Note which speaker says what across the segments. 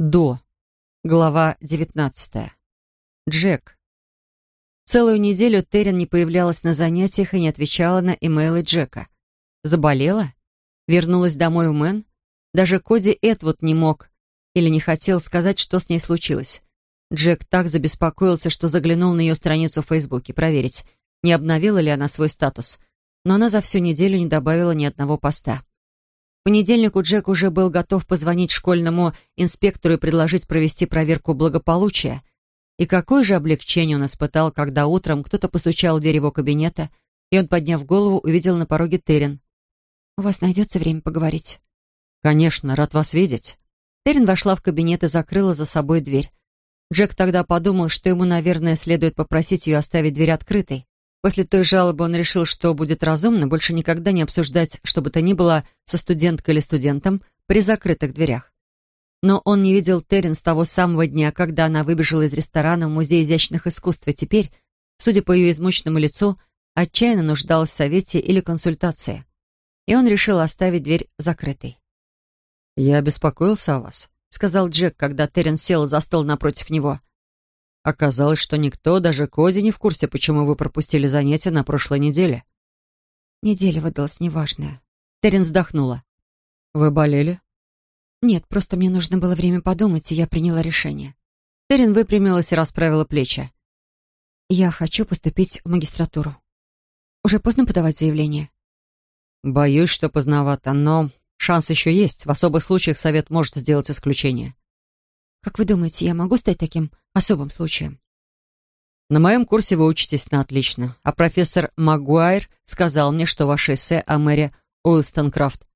Speaker 1: До. Глава 19. Джек. Целую неделю Террин не появлялась на занятиях и не отвечала на имейлы Джека. Заболела? Вернулась домой в Мэн? Даже Коди Этвуд не мог или не хотел сказать, что с ней случилось. Джек так забеспокоился, что заглянул на ее страницу в Фейсбуке проверить, не обновила ли она свой статус. Но она за всю неделю не добавила ни одного поста. В понедельник у Джек уже был готов позвонить школьному инспектору и предложить провести проверку благополучия. И какое же облегчение он испытал, когда утром кто-то постучал в дверь его кабинета, и он, подняв голову, увидел на пороге Террин. «У вас найдется время поговорить?» «Конечно, рад вас видеть». Террин вошла в кабинет и закрыла за собой дверь. Джек тогда подумал, что ему, наверное, следует попросить ее оставить дверь открытой. После той жалобы он решил, что будет разумно больше никогда не обсуждать, что бы то ни было со студенткой или студентом при закрытых дверях. Но он не видел Террин с того самого дня, когда она выбежала из ресторана в Музей изящных искусств, и теперь, судя по ее измученному лицу, отчаянно нуждалась в совете или консультации. И он решил оставить дверь закрытой. «Я беспокоился о вас», — сказал Джек, когда Террин сел за стол напротив него. Оказалось, что никто, даже Коди, не в курсе, почему вы пропустили занятия на прошлой неделе. Неделя выдалась неважная. Терен вздохнула. Вы болели? Нет, просто мне нужно было время подумать, и я приняла решение. Терен выпрямилась и расправила плечи. Я хочу поступить в магистратуру. Уже поздно подавать заявление? Боюсь, что поздновато, но шанс еще есть. В особых случаях совет может сделать исключение. Как вы думаете, я могу стать таким особым случаем? На моем курсе вы учитесь на отлично, а профессор Магуайр сказал мне, что ваше эссе о мэре Уилстонкрафт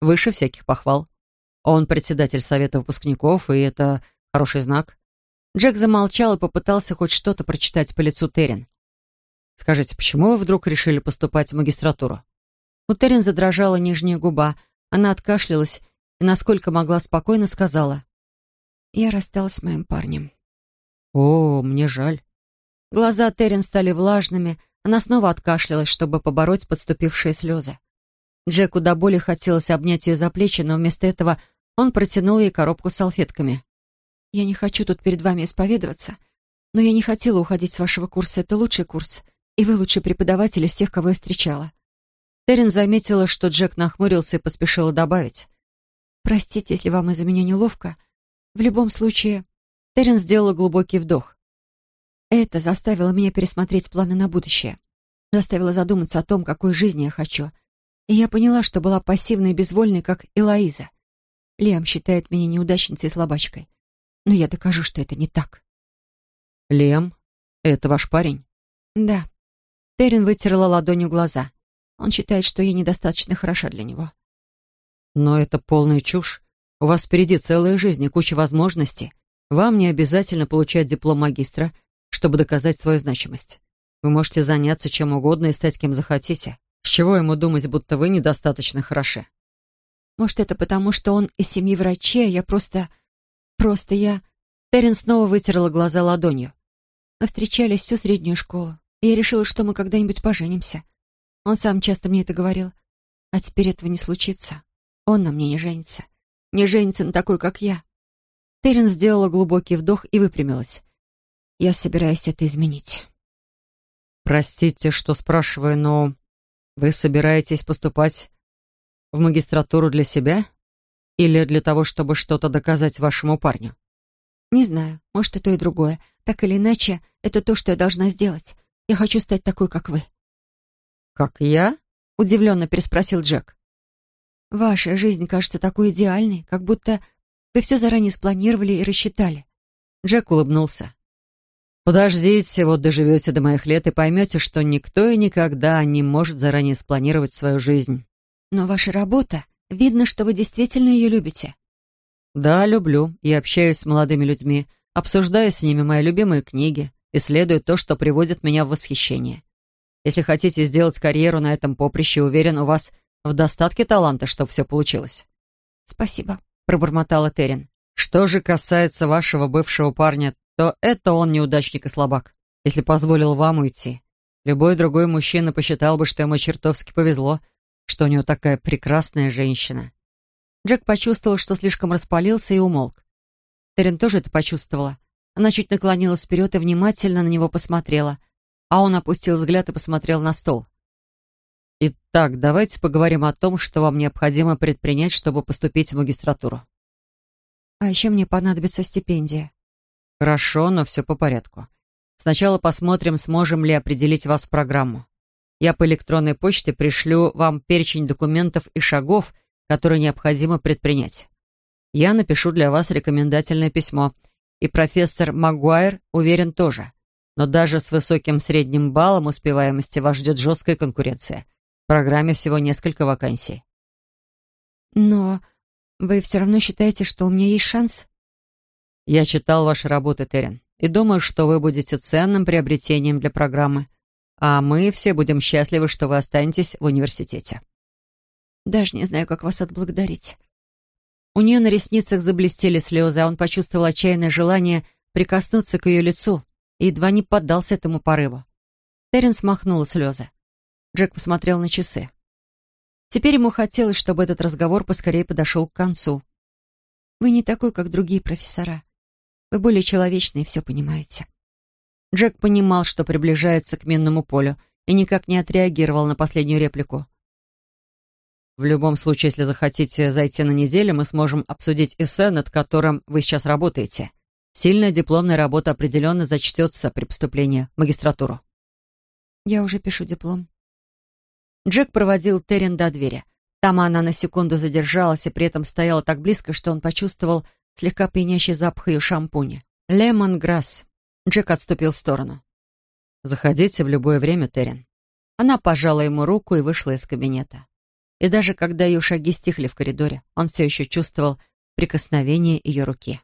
Speaker 1: выше всяких похвал. Он председатель совета выпускников, и это хороший знак. Джек замолчал и попытался хоть что-то прочитать по лицу Террин. «Скажите, почему вы вдруг решили поступать в магистратуру?» У Террин задрожала нижняя губа. Она откашлялась и, насколько могла, спокойно сказала. Я рассталась с моим парнем. О, мне жаль. Глаза Террин стали влажными. Она снова откашлялась, чтобы побороть подступившие слезы. Джеку до боли хотелось обнять ее за плечи, но вместо этого он протянул ей коробку с салфетками. «Я не хочу тут перед вами исповедоваться, но я не хотела уходить с вашего курса. Это лучший курс, и вы лучший преподаватель из всех, кого я встречала». Террин заметила, что Джек нахмурился и поспешила добавить. «Простите, если вам из-за меня неловко, в любом случае, Терен сделала глубокий вдох. Это заставило меня пересмотреть планы на будущее. Заставило задуматься о том, какой жизни я хочу. И я поняла, что была пассивной и безвольной, как Элоиза. Лиам считает меня неудачницей и слабачкой. Но я докажу, что это не так. «Лиам, это ваш парень?» «Да». Терен вытерла ладонью глаза. Он считает, что я недостаточно хороша для него. «Но это полная чушь. У вас впереди целая жизнь и куча возможностей. Вам не обязательно получать диплом магистра, чтобы доказать свою значимость. Вы можете заняться чем угодно и стать кем захотите. С чего ему думать, будто вы недостаточно хороши? Может, это потому, что он из семьи врачей, а я просто... Просто я... Терен снова вытерла глаза ладонью. Мы встречались всю среднюю школу, и я решила, что мы когда-нибудь поженимся. Он сам часто мне это говорил. А теперь этого не случится. Он на мне не женится не женится на такой, как я. Терен сделала глубокий вдох и выпрямилась. Я собираюсь это изменить. Простите, что спрашиваю, но вы собираетесь поступать в магистратуру для себя или для того, чтобы что-то доказать вашему парню? Не знаю, может, и то, и другое. Так или иначе, это то, что я должна сделать. Я хочу стать такой, как вы. Как я? Удивленно переспросил Джек. Ваша жизнь кажется такой идеальной, как будто вы все заранее спланировали и рассчитали. Джек улыбнулся. «Подождите, вот доживете до моих лет и поймете, что никто и никогда не может заранее спланировать свою жизнь». «Но ваша работа, видно, что вы действительно ее любите». «Да, люблю и общаюсь с молодыми людьми, обсуждаю с ними мои любимые книги, исследую то, что приводит меня в восхищение. Если хотите сделать карьеру на этом поприще, уверен, у вас в достатке таланта, чтобы все получилось». «Спасибо», — пробормотала Терен. «Что же касается вашего бывшего парня, то это он неудачник и слабак, если позволил вам уйти. Любой другой мужчина посчитал бы, что ему чертовски повезло, что у него такая прекрасная женщина». Джек почувствовал, что слишком распалился и умолк. Терен тоже это почувствовала. Она чуть наклонилась вперед и внимательно на него посмотрела, а он опустил взгляд и посмотрел на стол. «Итак, давайте поговорим о том, что вам необходимо предпринять, чтобы поступить в магистратуру».
Speaker 2: «А еще мне понадобится стипендия».
Speaker 1: «Хорошо, но все по порядку. Сначала посмотрим, сможем ли определить вас в программу. Я по электронной почте пришлю вам перечень документов и шагов, которые необходимо предпринять. Я напишу для вас рекомендательное письмо, и профессор Магуайр уверен тоже. Но даже с высоким средним баллом успеваемости вас ждет жесткая конкуренция. В программе всего несколько вакансий.
Speaker 2: Но вы все равно считаете, что у меня есть шанс?
Speaker 1: Я читал ваши работы, Терен, и думаю, что вы будете ценным приобретением для программы. А мы все будем счастливы, что вы останетесь в университете.
Speaker 2: Даже не знаю, как вас отблагодарить.
Speaker 1: У нее на ресницах заблестели слезы, а он почувствовал отчаянное желание прикоснуться к ее лицу и едва не поддался этому порыву. Терен смахнула слезы. Джек посмотрел на часы. Теперь ему хотелось, чтобы этот разговор поскорее подошел к концу.
Speaker 2: «Вы не такой, как другие профессора. Вы более человечный и все понимаете».
Speaker 1: Джек понимал, что приближается к минному полю, и никак не отреагировал на последнюю реплику. В любом случае, если захотите зайти на неделю, мы сможем обсудить эссе, над которым вы сейчас работаете. Сильная дипломная работа определенно зачтется при поступлении в магистратуру.
Speaker 2: Я уже пишу диплом.
Speaker 1: Джек проводил Террин до двери. Там она на секунду задержалась и при этом стояла так близко, что он почувствовал слегка пьянящий запах ее шампуня. Лемон Грасс. Джек отступил в сторону. «Заходите в любое время, Террин». Она пожала ему руку и вышла из кабинета. И даже когда ее шаги стихли в коридоре, он все еще чувствовал прикосновение ее руки.